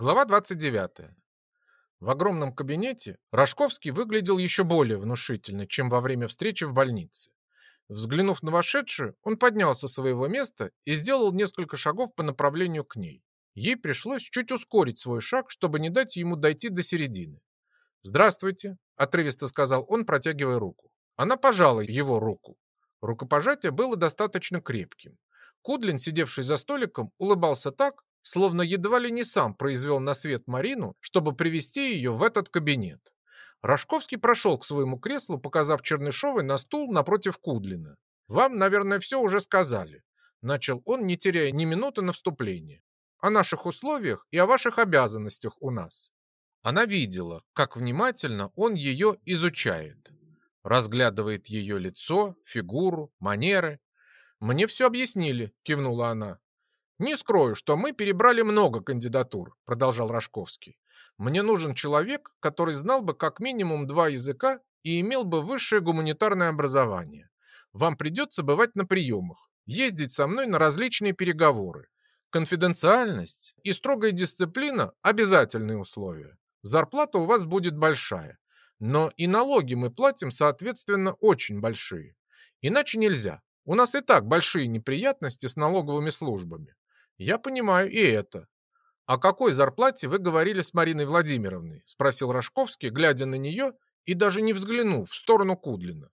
Глава 29. В огромном кабинете Рожковский выглядел еще более внушительно, чем во время встречи в больнице. Взглянув на вошедшую, он поднялся со своего места и сделал несколько шагов по направлению к ней. Ей пришлось чуть ускорить свой шаг, чтобы не дать ему дойти до середины. «Здравствуйте», — отрывисто сказал он, протягивая руку. Она пожала его руку. Рукопожатие было достаточно крепким. Кудлин, сидевший за столиком, улыбался так, словно едва ли не сам произвел на свет Марину, чтобы привести ее в этот кабинет. Рожковский прошел к своему креслу, показав Чернышовой на стул напротив Кудлина. «Вам, наверное, все уже сказали», — начал он, не теряя ни минуты на вступление. «О наших условиях и о ваших обязанностях у нас». Она видела, как внимательно он ее изучает. Разглядывает ее лицо, фигуру, манеры. «Мне все объяснили», — кивнула она. «Не скрою, что мы перебрали много кандидатур», — продолжал Рожковский. «Мне нужен человек, который знал бы как минимум два языка и имел бы высшее гуманитарное образование. Вам придется бывать на приемах, ездить со мной на различные переговоры. Конфиденциальность и строгая дисциплина – обязательные условия. Зарплата у вас будет большая, но и налоги мы платим, соответственно, очень большие. Иначе нельзя. У нас и так большие неприятности с налоговыми службами. Я понимаю и это. О какой зарплате вы говорили с Мариной Владимировной? Спросил Рожковский, глядя на нее и даже не взглянув в сторону Кудлина.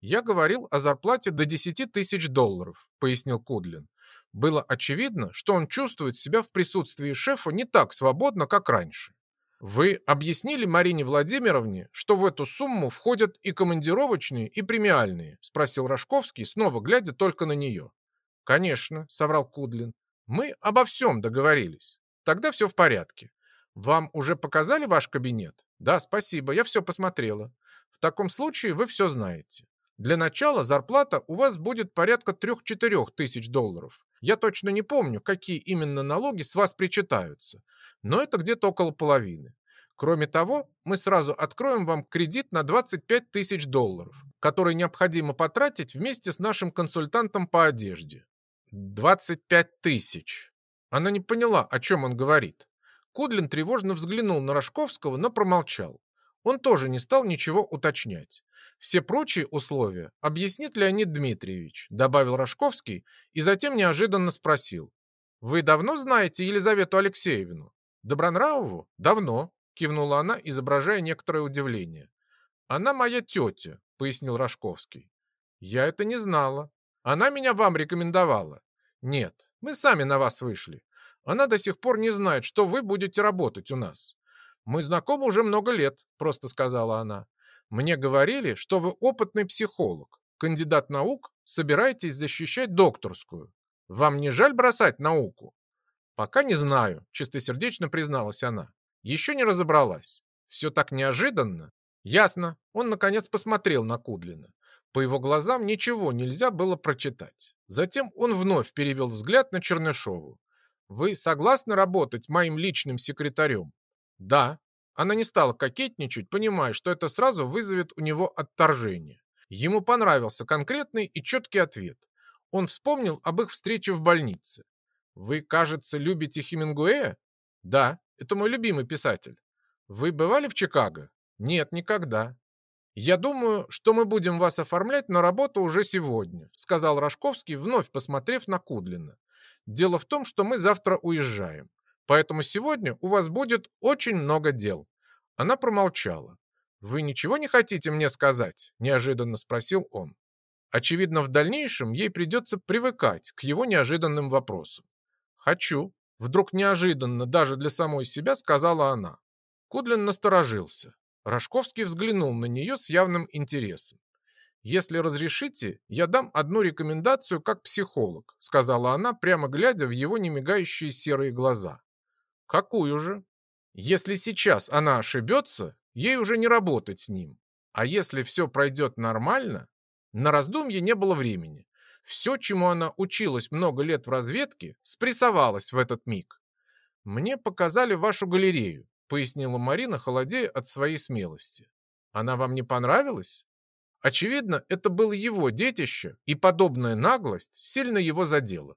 Я говорил о зарплате до 10 тысяч долларов, пояснил Кудлин. Было очевидно, что он чувствует себя в присутствии шефа не так свободно, как раньше. Вы объяснили Марине Владимировне, что в эту сумму входят и командировочные, и премиальные, спросил Рожковский, снова глядя только на нее. Конечно, соврал Кудлин. Мы обо всем договорились. Тогда все в порядке. Вам уже показали ваш кабинет? Да, спасибо, я все посмотрела. В таком случае вы все знаете. Для начала зарплата у вас будет порядка 3-4 тысяч долларов. Я точно не помню, какие именно налоги с вас причитаются, но это где-то около половины. Кроме того, мы сразу откроем вам кредит на 25 тысяч долларов, который необходимо потратить вместе с нашим консультантом по одежде. «Двадцать тысяч!» Она не поняла, о чем он говорит. Кудлин тревожно взглянул на Рожковского, но промолчал. Он тоже не стал ничего уточнять. Все прочие условия объяснит Леонид Дмитриевич, добавил Рожковский и затем неожиданно спросил. Вы давно знаете Елизавету Алексеевну? Добронравову? Давно, кивнула она, изображая некоторое удивление. Она моя тетя, пояснил Рожковский. Я это не знала. Она меня вам рекомендовала. Нет, мы сами на вас вышли. Она до сих пор не знает, что вы будете работать у нас. Мы знакомы уже много лет, просто сказала она. Мне говорили, что вы опытный психолог, кандидат наук, собираетесь защищать докторскую. Вам не жаль бросать науку? Пока не знаю, чистосердечно призналась она. Еще не разобралась. Все так неожиданно. Ясно. Он, наконец, посмотрел на Кудлина. По его глазам ничего нельзя было прочитать. Затем он вновь перевел взгляд на Чернышову. «Вы согласны работать моим личным секретарем?» «Да». Она не стала кокетничать, понимая, что это сразу вызовет у него отторжение. Ему понравился конкретный и четкий ответ. Он вспомнил об их встрече в больнице. «Вы, кажется, любите Хемингуэя?» «Да, это мой любимый писатель». «Вы бывали в Чикаго?» «Нет, никогда. «Я думаю, что мы будем вас оформлять на работу уже сегодня», сказал Рожковский, вновь посмотрев на Кудлина. «Дело в том, что мы завтра уезжаем, поэтому сегодня у вас будет очень много дел». Она промолчала. «Вы ничего не хотите мне сказать?» неожиданно спросил он. Очевидно, в дальнейшем ей придется привыкать к его неожиданным вопросам. «Хочу», вдруг неожиданно даже для самой себя сказала она. Кудлин насторожился. Рожковский взглянул на нее с явным интересом. «Если разрешите, я дам одну рекомендацию как психолог», сказала она, прямо глядя в его немигающие серые глаза. «Какую же?» «Если сейчас она ошибется, ей уже не работать с ним. А если все пройдет нормально...» На раздумье не было времени. Все, чему она училась много лет в разведке, спрессовалось в этот миг. «Мне показали вашу галерею пояснила Марина, холодея от своей смелости. Она вам не понравилась? Очевидно, это было его детище, и подобная наглость сильно его задела.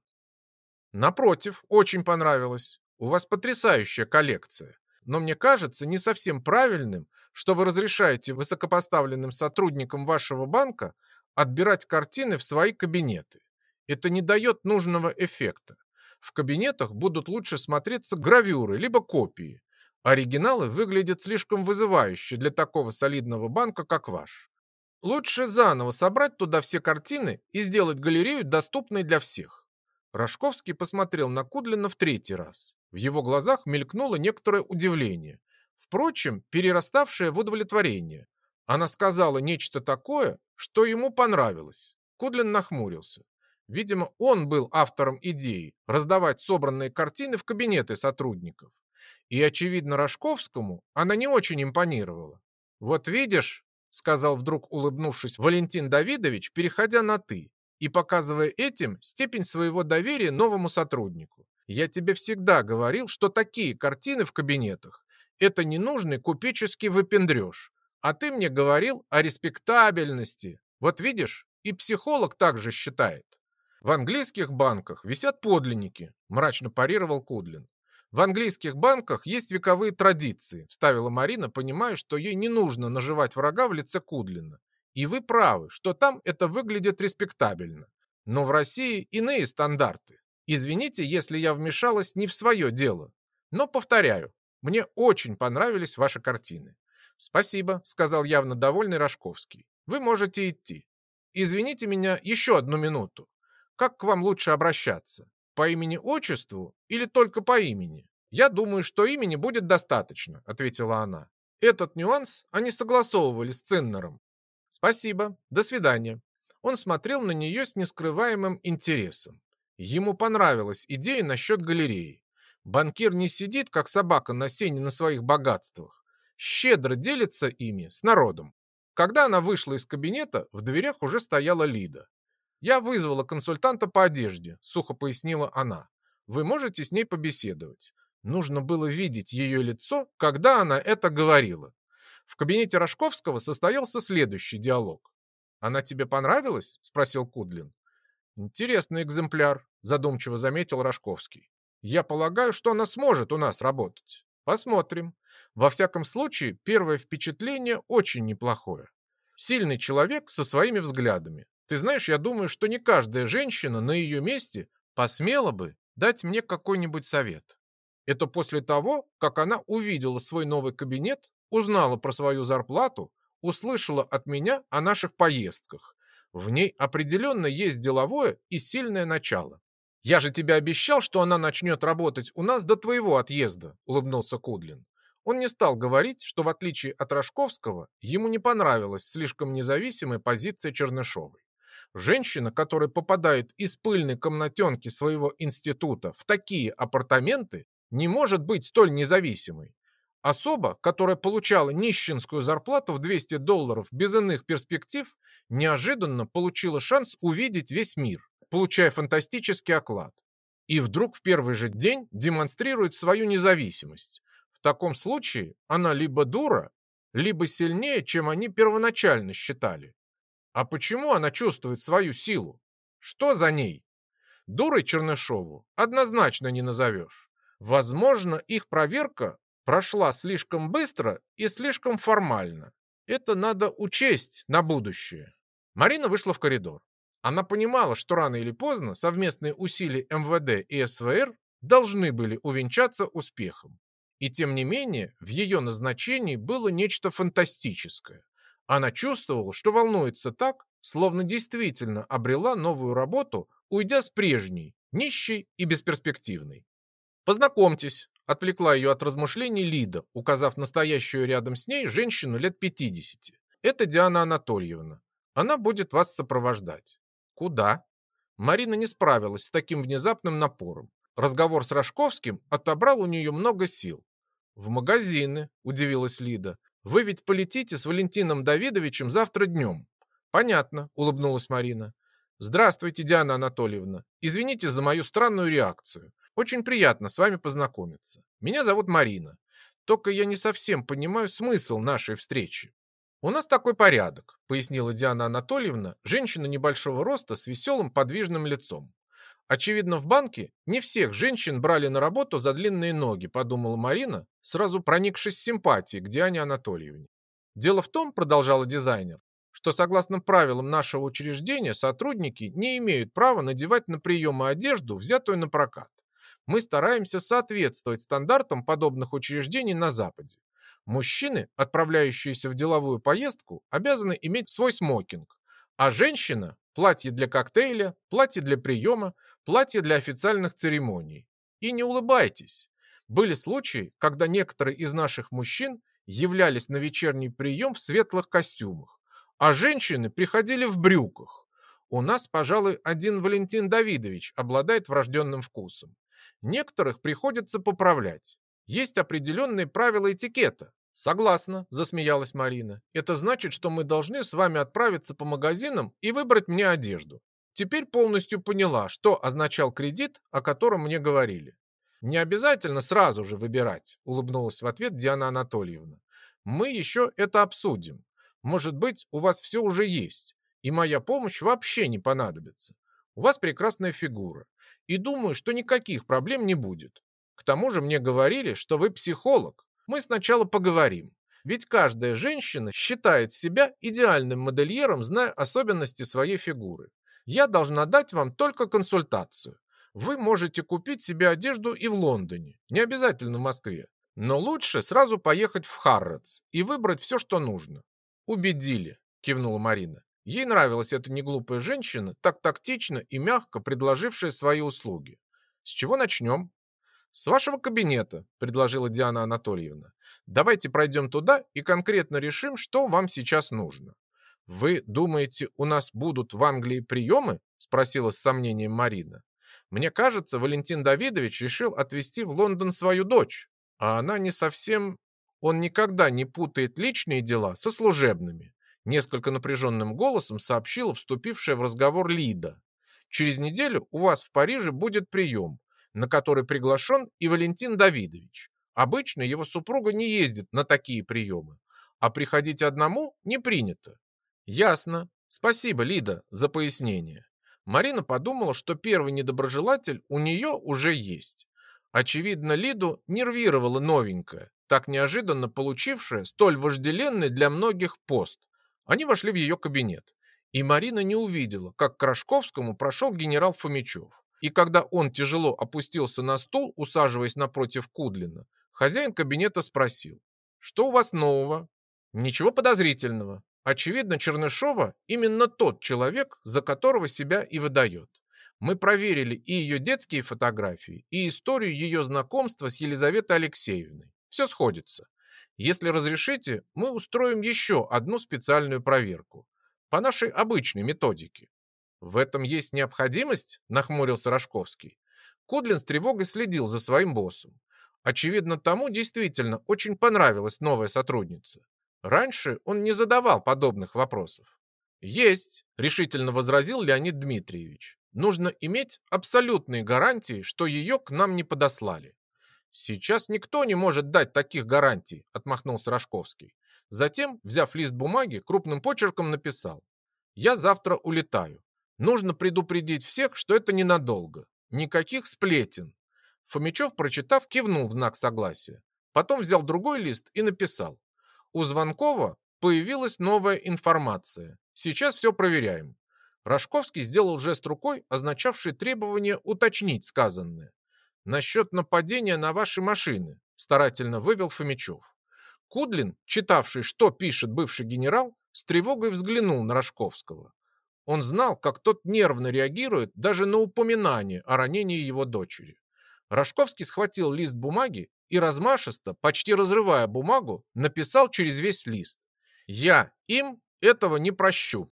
Напротив, очень понравилось. У вас потрясающая коллекция. Но мне кажется не совсем правильным, что вы разрешаете высокопоставленным сотрудникам вашего банка отбирать картины в свои кабинеты. Это не дает нужного эффекта. В кабинетах будут лучше смотреться гравюры, либо копии. Оригиналы выглядят слишком вызывающе для такого солидного банка, как ваш. Лучше заново собрать туда все картины и сделать галерею доступной для всех. Рожковский посмотрел на Кудлина в третий раз. В его глазах мелькнуло некоторое удивление, впрочем, перераставшее в удовлетворение. Она сказала нечто такое, что ему понравилось. Кудлин нахмурился. Видимо, он был автором идеи раздавать собранные картины в кабинеты сотрудников. И, очевидно, Рожковскому она не очень импонировала. «Вот видишь», — сказал вдруг улыбнувшись Валентин Давидович, переходя на «ты», и показывая этим степень своего доверия новому сотруднику. Я тебе всегда говорил, что такие картины в кабинетах – это ненужный купеческий выпендреж. А ты мне говорил о респектабельности. Вот видишь, и психолог также считает. В английских банках висят подлинники, мрачно парировал Кудлин. В английских банках есть вековые традиции, вставила Марина, понимая, что ей не нужно наживать врага в лице Кудлина. И вы правы, что там это выглядит респектабельно. Но в России иные стандарты. Извините, если я вмешалась не в свое дело. Но повторяю, мне очень понравились ваши картины. Спасибо, сказал явно довольный Рожковский. Вы можете идти. Извините меня еще одну минуту. Как к вам лучше обращаться? По имени-отчеству или только по имени? Я думаю, что имени будет достаточно, ответила она. Этот нюанс они согласовывали с Циннером, «Спасибо. До свидания». Он смотрел на нее с нескрываемым интересом. Ему понравилась идея насчет галереи. Банкир не сидит, как собака на сене на своих богатствах. Щедро делится ими с народом. Когда она вышла из кабинета, в дверях уже стояла Лида. «Я вызвала консультанта по одежде», — сухо пояснила она. «Вы можете с ней побеседовать». Нужно было видеть ее лицо, когда она это говорила. В кабинете Рожковского состоялся следующий диалог. «Она тебе понравилась?» – спросил Кудлин. «Интересный экземпляр», – задумчиво заметил Рожковский. «Я полагаю, что она сможет у нас работать. Посмотрим. Во всяком случае, первое впечатление очень неплохое. Сильный человек со своими взглядами. Ты знаешь, я думаю, что не каждая женщина на ее месте посмела бы дать мне какой-нибудь совет. Это после того, как она увидела свой новый кабинет узнала про свою зарплату, услышала от меня о наших поездках. В ней определенно есть деловое и сильное начало. «Я же тебе обещал, что она начнет работать у нас до твоего отъезда», — улыбнулся Кудлин. Он не стал говорить, что в отличие от Рожковского, ему не понравилась слишком независимая позиция Чернышовой. Женщина, которая попадает из пыльной комнатенки своего института в такие апартаменты, не может быть столь независимой. Особа, которая получала нищенскую зарплату в 200 долларов без иных перспектив, неожиданно получила шанс увидеть весь мир, получая фантастический оклад. И вдруг в первый же день демонстрирует свою независимость. В таком случае она либо дура, либо сильнее, чем они первоначально считали. А почему она чувствует свою силу? Что за ней? Дурой Чернышову однозначно не назовешь. Возможно, их проверка прошла слишком быстро и слишком формально. Это надо учесть на будущее. Марина вышла в коридор. Она понимала, что рано или поздно совместные усилия МВД и СВР должны были увенчаться успехом. И тем не менее, в ее назначении было нечто фантастическое. Она чувствовала, что волнуется так, словно действительно обрела новую работу, уйдя с прежней, нищей и бесперспективной. «Познакомьтесь, Отвлекла ее от размышлений Лида, указав настоящую рядом с ней женщину лет 50. Это Диана Анатольевна. Она будет вас сопровождать. Куда? Марина не справилась с таким внезапным напором. Разговор с Рожковским отобрал у нее много сил. «В магазины», – удивилась Лида. «Вы ведь полетите с Валентином Давидовичем завтра днем». «Понятно», – улыбнулась Марина. «Здравствуйте, Диана Анатольевна. Извините за мою странную реакцию. Очень приятно с вами познакомиться. Меня зовут Марина. Только я не совсем понимаю смысл нашей встречи. У нас такой порядок, пояснила Диана Анатольевна, женщина небольшого роста с веселым подвижным лицом. Очевидно, в банке не всех женщин брали на работу за длинные ноги, подумала Марина, сразу проникшись симпатией к Диане Анатольевне. Дело в том, продолжала дизайнер, что согласно правилам нашего учреждения сотрудники не имеют права надевать на приемы одежду, взятую на прокат. Мы стараемся соответствовать стандартам подобных учреждений на Западе. Мужчины, отправляющиеся в деловую поездку, обязаны иметь свой смокинг, а женщина – платье для коктейля, платье для приема, платье для официальных церемоний. И не улыбайтесь. Были случаи, когда некоторые из наших мужчин являлись на вечерний прием в светлых костюмах, а женщины приходили в брюках. У нас, пожалуй, один Валентин Давидович обладает врожденным вкусом. Некоторых приходится поправлять. Есть определенные правила этикета. Согласна, засмеялась Марина. Это значит, что мы должны с вами отправиться по магазинам и выбрать мне одежду. Теперь полностью поняла, что означал кредит, о котором мне говорили. Не обязательно сразу же выбирать, улыбнулась в ответ Диана Анатольевна. Мы еще это обсудим. Может быть, у вас все уже есть, и моя помощь вообще не понадобится. У вас прекрасная фигура, и думаю, что никаких проблем не будет. К тому же мне говорили, что вы психолог. Мы сначала поговорим. Ведь каждая женщина считает себя идеальным модельером, зная особенности своей фигуры. Я должна дать вам только консультацию. Вы можете купить себе одежду и в Лондоне, не обязательно в Москве. Но лучше сразу поехать в Харродс и выбрать все, что нужно. Убедили, кивнула Марина. Ей нравилась эта неглупая женщина, так тактично и мягко предложившая свои услуги. С чего начнем? С вашего кабинета, предложила Диана Анатольевна. Давайте пройдем туда и конкретно решим, что вам сейчас нужно. «Вы думаете, у нас будут в Англии приемы?» – спросила с сомнением Марина. «Мне кажется, Валентин Давидович решил отвезти в Лондон свою дочь, а она не совсем... Он никогда не путает личные дела со служебными», – несколько напряженным голосом сообщила вступившая в разговор Лида. «Через неделю у вас в Париже будет прием, на который приглашен и Валентин Давидович. Обычно его супруга не ездит на такие приемы, а приходить одному не принято. Ясно. Спасибо, Лида, за пояснение. Марина подумала, что первый недоброжелатель у нее уже есть. Очевидно, Лиду нервировала новенькая, так неожиданно получившая столь вожделенный для многих пост. Они вошли в ее кабинет, и Марина не увидела, как к Рожковскому прошел генерал Фомичев. И когда он тяжело опустился на стул, усаживаясь напротив Кудлина, хозяин кабинета спросил, «Что у вас нового?» «Ничего подозрительного. Очевидно, Чернышова именно тот человек, за которого себя и выдает. Мы проверили и ее детские фотографии, и историю ее знакомства с Елизаветой Алексеевной. Все сходится. Если разрешите, мы устроим еще одну специальную проверку. По нашей обычной методике. В этом есть необходимость? Нахмурился Рожковский. Кудлин с тревогой следил за своим боссом. Очевидно, тому действительно очень понравилась новая сотрудница. Раньше он не задавал подобных вопросов. «Есть», – решительно возразил Леонид Дмитриевич. «Нужно иметь абсолютные гарантии, что ее к нам не подослали». «Сейчас никто не может дать таких гарантий», – отмахнулся Рожковский. Затем, взяв лист бумаги, крупным почерком написал. «Я завтра улетаю. Нужно предупредить всех, что это ненадолго. Никаких сплетен». Фомичев, прочитав, кивнул в знак согласия. Потом взял другой лист и написал. У Звонкова появилась новая информация. Сейчас все проверяем. Рожковский сделал жест рукой, означавший требование уточнить сказанное. «Насчет нападения на ваши машины», старательно вывел Фомичев. Кудлин, читавший, что пишет бывший генерал, с тревогой взглянул на Рожковского. Он знал, как тот нервно реагирует даже на упоминание о ранении его дочери. Рожковский схватил лист бумаги и размашисто, почти разрывая бумагу, написал через весь лист. «Я им этого не прощу».